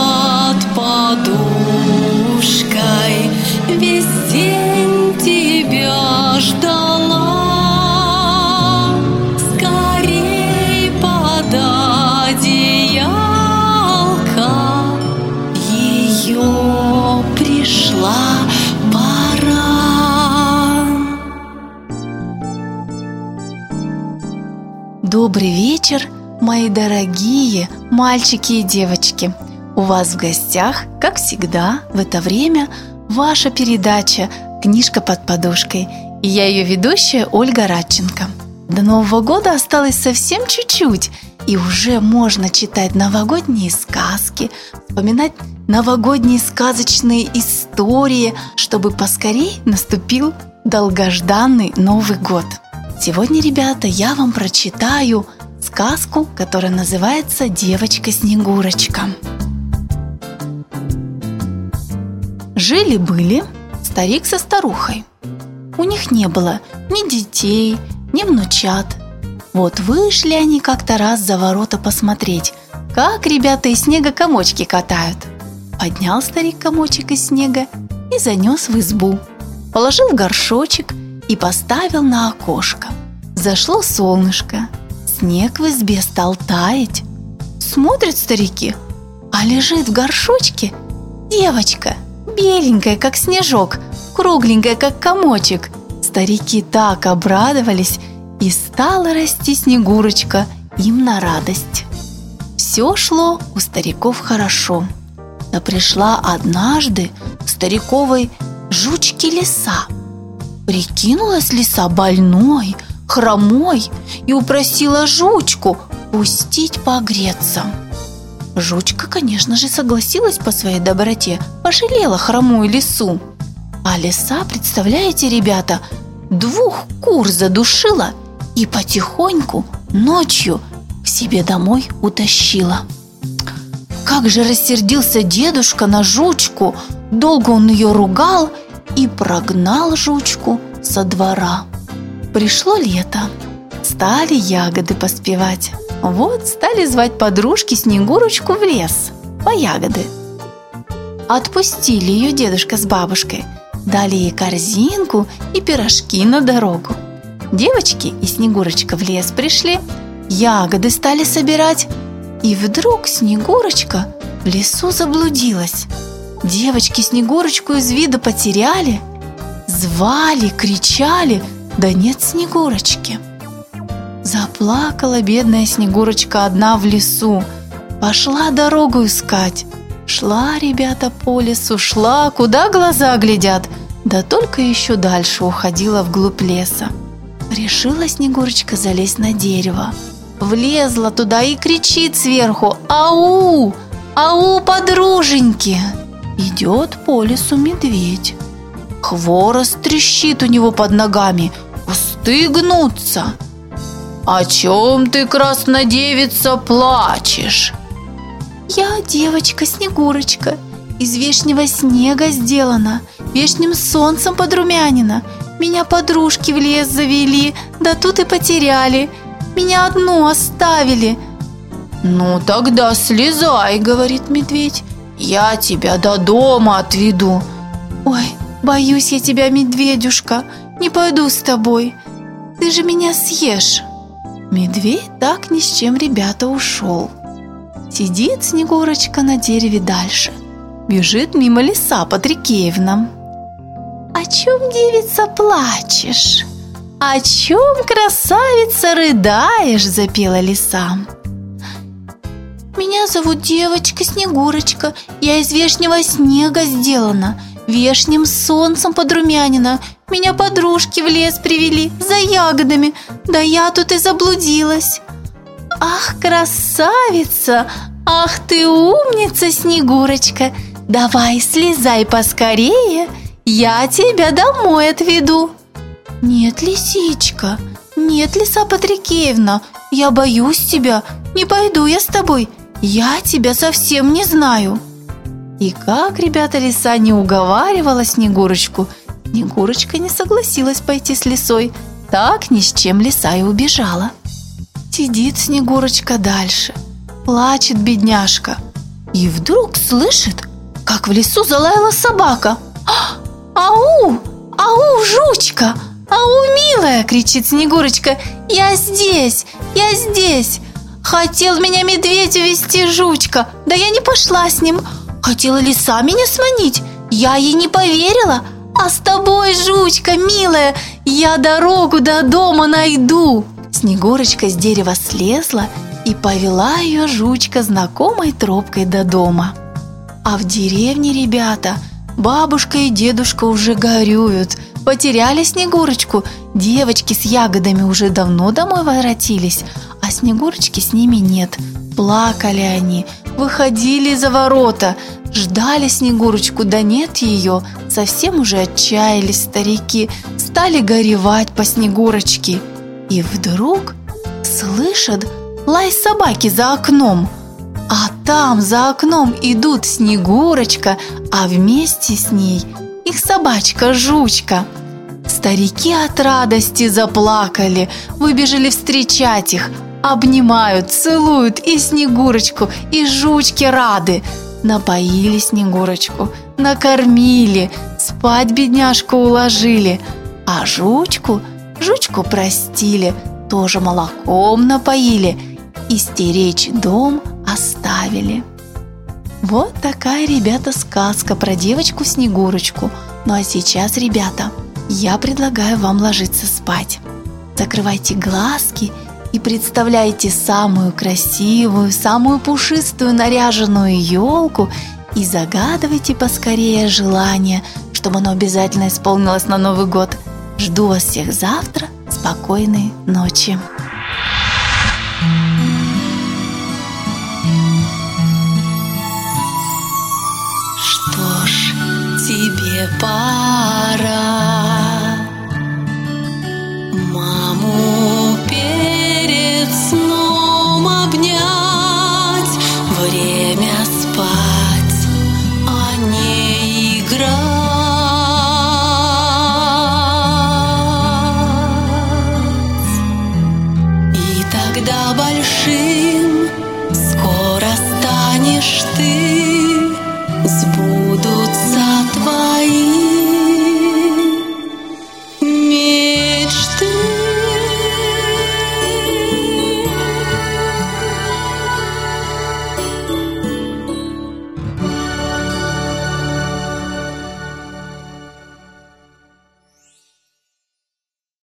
Под подушкой. Весь день тебя ждала. Скорей под одеялко. Ее пришла пора. Добрый вечер, мои дорогие мальчики и девочки! У вас в гостях, как всегда, в это время ваша передача «Книжка под подушкой» и я ее ведущая Ольга Радченко. До Нового года осталось совсем чуть-чуть, и уже можно читать новогодние сказки, вспоминать новогодние сказочные истории, чтобы поскорей наступил долгожданный Новый год. Сегодня, ребята, я вам прочитаю сказку, которая называется «Девочка-снегурочка». Жили-были старик со старухой. У них не было ни детей, ни внучат. Вот вышли они как-то раз за ворота посмотреть, как ребята из снега комочки катают. Поднял старик комочек из снега и занес в избу. Положил в горшочек и поставил на окошко. Зашло солнышко, снег в избе стал таять. Смотрят старики, а лежит в горшочке девочка, беленькая, как снежок, кругленькая, как комочек. Старики так обрадовались, и стала расти Снегурочка им на радость. Все шло у стариков хорошо. Да пришла однажды стариковой жучке лиса. Прикинулась лиса больной, хромой и упросила жучку пустить погреться. Жучка, конечно же, согласилась по своей доброте, пожалела хромую лису. А лиса, представляете, ребята, двух кур задушила и потихоньку ночью к себе домой утащила. Как же рассердился дедушка на жучку, долго он ее ругал и прогнал жучку со двора. Пришло лето, стали ягоды поспевать. Вот стали звать подружки Снегурочку в лес по ягоды. Отпустили ее дедушка с бабушкой, дали ей корзинку и пирожки на дорогу. Девочки и Снегурочка в лес пришли, ягоды стали собирать, и вдруг Снегурочка в лесу заблудилась. Девочки Снегурочку из вида потеряли, звали, кричали, да нет Снегурочки. Заплакала бедная Снегурочка одна в лесу, пошла дорогу искать. Шла, ребята, по лесу, шла, куда глаза глядят, да только еще дальше уходила вглубь леса. Решила Снегурочка залезть на дерево. Влезла туда и кричит сверху «Ау! Ау, подруженьки!» Идет по лесу медведь. Хворост трещит у него под ногами, кусты гнутся. «О чем ты, краснодевица, плачешь?» «Я девочка-снегурочка, из вешнего снега сделана, вешним солнцем подрумянина. Меня подружки в лес завели, да тут и потеряли. Меня одну оставили». «Ну тогда слезай», — говорит медведь, «я тебя до дома отведу». «Ой, боюсь я тебя, медведюшка, не пойду с тобой, ты же меня съешь». Медведь так ни с чем, ребята, ушел. Сидит Снегурочка на дереве дальше. Бежит мимо леса Патрикеевна. «О чем, девица, плачешь? О чем, красавица, рыдаешь?» – запела лиса. «Меня зовут девочка Снегурочка, я из вешнего снега сделана, вешним солнцем подрумянина, меня подружки в лес привели за ягодами, да я тут и заблудилась. Ах, красавица! Ах ты умница, Снегурочка! Давай слезай поскорее, я тебя домой отведу. Нет, лисичка, нет, лиса Патрикеевна, я боюсь тебя, не пойду я с тобой, я тебя совсем не знаю. И как, ребята, лиса не уговаривала Снегурочку – Снегурочка не согласилась пойти с лисой, так ни с чем лиса и убежала. Сидит Снегурочка дальше, плачет бедняжка. и вдруг слышит, как в лесу залаяла собака. «А, «Ау! Ау, жучка! Ау, милая!» – кричит Снегурочка. «Я здесь! Я здесь!» Хотел меня медведь увести жучка, да я не пошла с ним. Хотела лиса меня сманить, я ей не поверила. А с тобой, жучка, милая, я дорогу до дома найду. Снегурочка с дерева слезла и повела ее жучка знакомой тропкой до дома. А в деревне ребята, бабушка и дедушка уже горюют. Потеряли Снегурочку, девочки с ягодами уже давно домой воротились, а Снегурочки с ними нет. Плакали они, выходили за ворота, ждали Снегурочку, да нет ее, совсем уже отчаялись старики, стали горевать по Снегурочке. И вдруг слышат лай собаки за окном. А там за окном идут Снегурочка, а вместе с ней их собачка Жучка. Старики от радости заплакали, выбежали встречать их, обнимают, целуют и Снегурочку, и Жучки рады. Напоили Снегурочку, накормили, спать бедняжку уложили, а Жучку, Жучку простили, тоже молоком напоили и стеречь дом оставили. Вот такая, ребята, сказка про девочку Снегурочку. Ну а сейчас, ребята, я предлагаю вам ложиться спать. Закрывайте глазки и представляйте самую красивую, самую пушистую наряженную елку и загадывайте поскорее желание, чтобы оно обязательно исполнилось на Новый год. Жду вас всех завтра. Спокойной ночи. Что ж, тебе пора